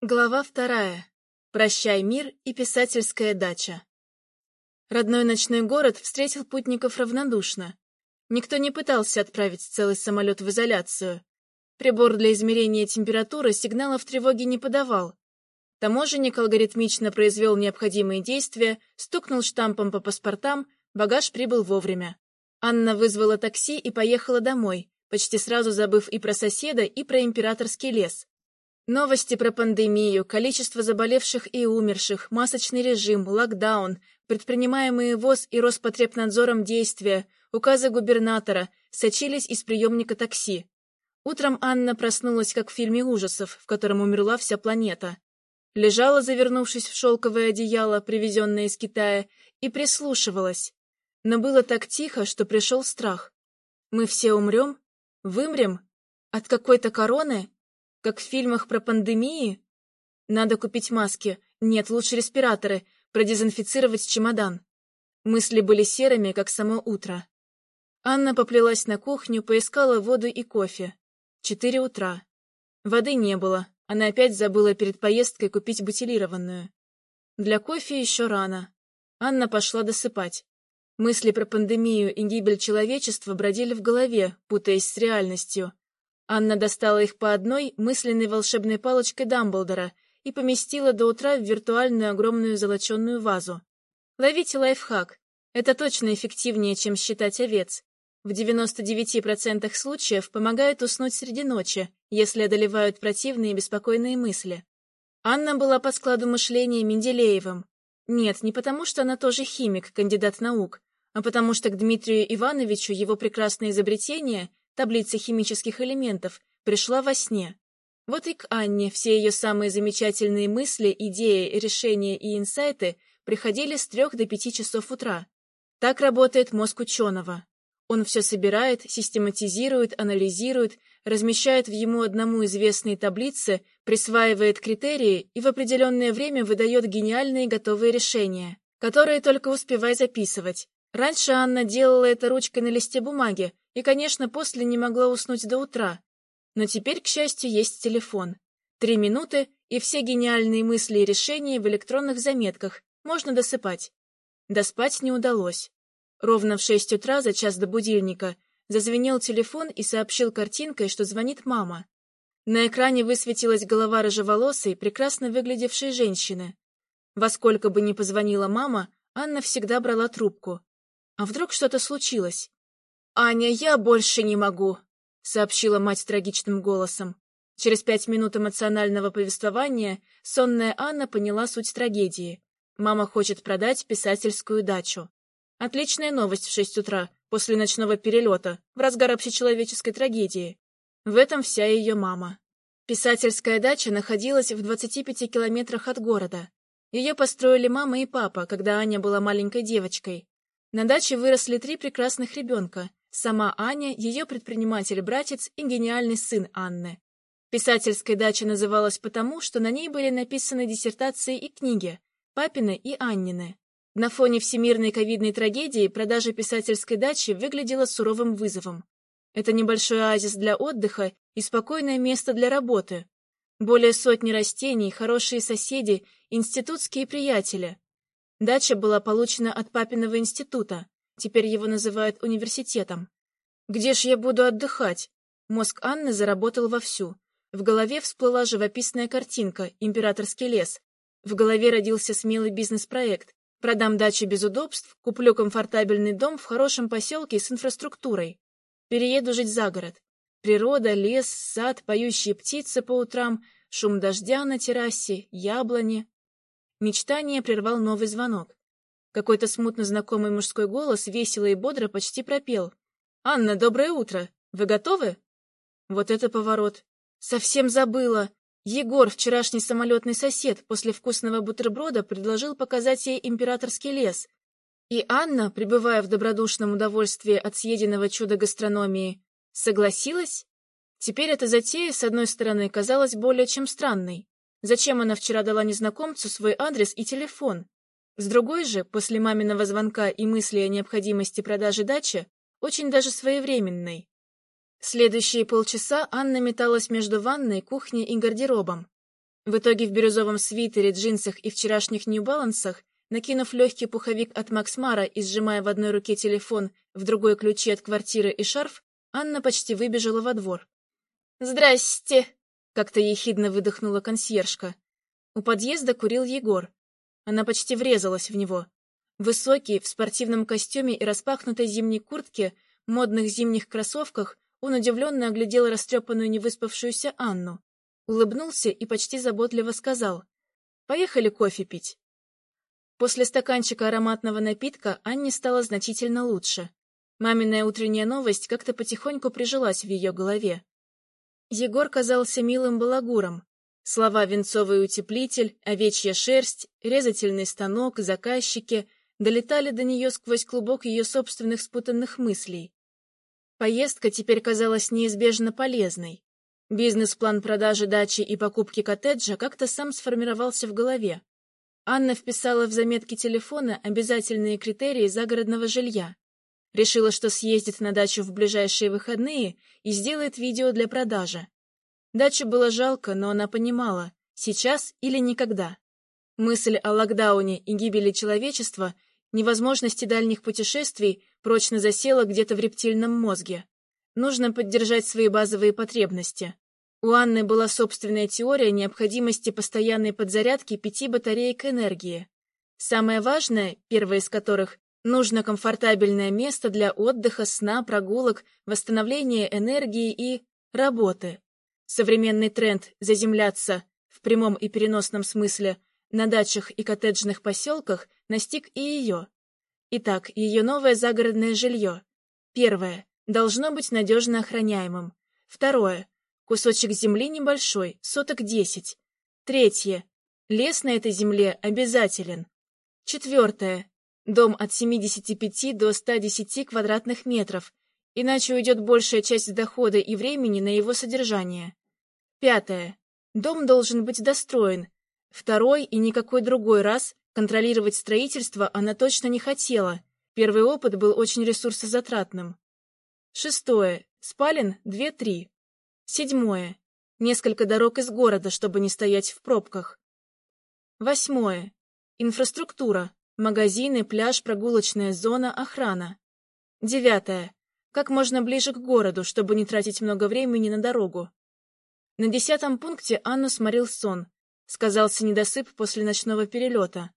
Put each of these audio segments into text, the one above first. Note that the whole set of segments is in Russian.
Глава вторая. Прощай, мир и писательская дача. Родной ночной город встретил путников равнодушно. Никто не пытался отправить целый самолет в изоляцию. Прибор для измерения температуры сигналов тревоги не подавал. Таможенник алгоритмично произвел необходимые действия, стукнул штампом по паспортам, багаж прибыл вовремя. Анна вызвала такси и поехала домой, почти сразу забыв и про соседа, и про императорский лес. Новости про пандемию, количество заболевших и умерших, масочный режим, локдаун, предпринимаемые ВОЗ и Роспотребнадзором действия, указы губернатора сочились из приемника такси. Утром Анна проснулась, как в фильме ужасов, в котором умерла вся планета. Лежала, завернувшись в шелковое одеяло, привезенное из Китая, и прислушивалась. Но было так тихо, что пришел страх. Мы все умрем? Вымрем? От какой-то короны? Как в фильмах про пандемии? Надо купить маски. Нет, лучше респираторы. Продезинфицировать чемодан. Мысли были серыми, как само утро. Анна поплелась на кухню, поискала воду и кофе. Четыре утра. Воды не было. Она опять забыла перед поездкой купить бутилированную. Для кофе еще рано. Анна пошла досыпать. Мысли про пандемию и гибель человечества бродили в голове, путаясь с реальностью. Анна достала их по одной мысленной волшебной палочкой Дамблдора и поместила до утра в виртуальную огромную золоченную вазу. Ловите лайфхак. Это точно эффективнее, чем считать овец. В 99% случаев помогает уснуть среди ночи, если одолевают противные и беспокойные мысли. Анна была по складу мышления Менделеевым. Нет, не потому, что она тоже химик, кандидат наук, а потому что к Дмитрию Ивановичу его прекрасное изобретение таблица химических элементов, пришла во сне. Вот и к Анне все ее самые замечательные мысли, идеи, решения и инсайты приходили с трех до пяти часов утра. Так работает мозг ученого. Он все собирает, систематизирует, анализирует, размещает в ему одному известные таблицы, присваивает критерии и в определенное время выдает гениальные готовые решения, которые только успевай записывать. Раньше Анна делала это ручкой на листе бумаги, и, конечно, после не могла уснуть до утра. Но теперь, к счастью, есть телефон. Три минуты, и все гениальные мысли и решения в электронных заметках. Можно досыпать. Доспать не удалось. Ровно в шесть утра, за час до будильника, зазвенел телефон и сообщил картинкой, что звонит мама. На экране высветилась голова рыжеволосой, прекрасно выглядевшей женщины. Во сколько бы ни позвонила мама, Анна всегда брала трубку. А вдруг что-то случилось? «Аня, я больше не могу», — сообщила мать трагичным голосом. Через пять минут эмоционального повествования сонная Анна поняла суть трагедии. Мама хочет продать писательскую дачу. Отличная новость в шесть утра, после ночного перелета, в разгар общечеловеческой трагедии. В этом вся ее мама. Писательская дача находилась в 25 километрах от города. Ее построили мама и папа, когда Аня была маленькой девочкой. На даче выросли три прекрасных ребенка, Сама Аня, ее предприниматель-братец и гениальный сын Анны. Писательская дача называлась потому, что на ней были написаны диссертации и книги, папины и Аннины. На фоне всемирной ковидной трагедии продажа писательской дачи выглядела суровым вызовом. Это небольшой оазис для отдыха и спокойное место для работы. Более сотни растений, хорошие соседи, институтские приятели. Дача была получена от папиного института. Теперь его называют университетом. Где ж я буду отдыхать? Мозг Анны заработал вовсю. В голове всплыла живописная картинка «Императорский лес». В голове родился смелый бизнес-проект. Продам дачи без удобств, куплю комфортабельный дом в хорошем поселке с инфраструктурой. Перееду жить за город. Природа, лес, сад, поющие птицы по утрам, шум дождя на террасе, яблони. Мечтание прервал новый звонок. Какой-то смутно знакомый мужской голос весело и бодро почти пропел. «Анна, доброе утро! Вы готовы?» Вот это поворот! Совсем забыла! Егор, вчерашний самолетный сосед, после вкусного бутерброда предложил показать ей императорский лес. И Анна, пребывая в добродушном удовольствии от съеденного чуда гастрономии, согласилась? Теперь эта затея, с одной стороны, казалась более чем странной. Зачем она вчера дала незнакомцу свой адрес и телефон? С другой же, после маминого звонка и мысли о необходимости продажи дачи, очень даже своевременной. Следующие полчаса Анна металась между ванной, кухней и гардеробом. В итоге в бирюзовом свитере, джинсах и вчерашних нью-балансах, накинув легкий пуховик от Максмара и сжимая в одной руке телефон, в другой ключи от квартиры и шарф, Анна почти выбежала во двор. «Здрасте!» — как-то ехидно выдохнула консьержка. У подъезда курил Егор. Она почти врезалась в него. Высокий, в спортивном костюме и распахнутой зимней куртке, модных зимних кроссовках, он удивленно оглядел растрепанную невыспавшуюся Анну улыбнулся и почти заботливо сказал «Поехали кофе пить». После стаканчика ароматного напитка Анне стало значительно лучше. Маминая утренняя новость как-то потихоньку прижилась в ее голове. Егор казался милым балагуром. Слова «венцовый утеплитель», «овечья шерсть», «резательный станок», «заказчики» долетали до нее сквозь клубок ее собственных спутанных мыслей. Поездка теперь казалась неизбежно полезной. Бизнес-план продажи дачи и покупки коттеджа как-то сам сформировался в голове. Анна вписала в заметки телефона обязательные критерии загородного жилья. Решила, что съездит на дачу в ближайшие выходные и сделает видео для продажи. Дачу было жалко, но она понимала, сейчас или никогда. Мысль о локдауне и гибели человечества, невозможности дальних путешествий прочно засела где-то в рептильном мозге. Нужно поддержать свои базовые потребности. У Анны была собственная теория необходимости постоянной подзарядки пяти батареек энергии. Самое важное, первое из которых, нужно комфортабельное место для отдыха, сна, прогулок, восстановления энергии и работы. Современный тренд заземляться, в прямом и переносном смысле, на дачах и коттеджных поселках настиг и ее. Итак, ее новое загородное жилье. Первое должно быть надежно охраняемым. Второе. Кусочек земли небольшой, соток десять. Третье. Лес на этой земле обязателен. Четвертое. Дом от 75 до 110 квадратных метров, иначе уйдет большая часть дохода и времени на его содержание. Пятое. Дом должен быть достроен. Второй и никакой другой раз контролировать строительство она точно не хотела. Первый опыт был очень ресурсозатратным. Шестое. Спален две-три. Седьмое. Несколько дорог из города, чтобы не стоять в пробках. Восьмое. Инфраструктура. Магазины, пляж, прогулочная зона, охрана. Девятое. Как можно ближе к городу, чтобы не тратить много времени на дорогу. На десятом пункте Анну сморил сон. Сказался недосып после ночного перелета.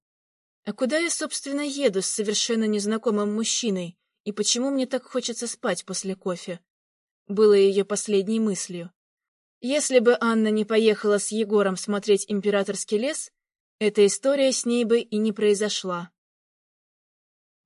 А куда я, собственно, еду с совершенно незнакомым мужчиной, и почему мне так хочется спать после кофе? Было ее последней мыслью. Если бы Анна не поехала с Егором смотреть императорский лес, эта история с ней бы и не произошла.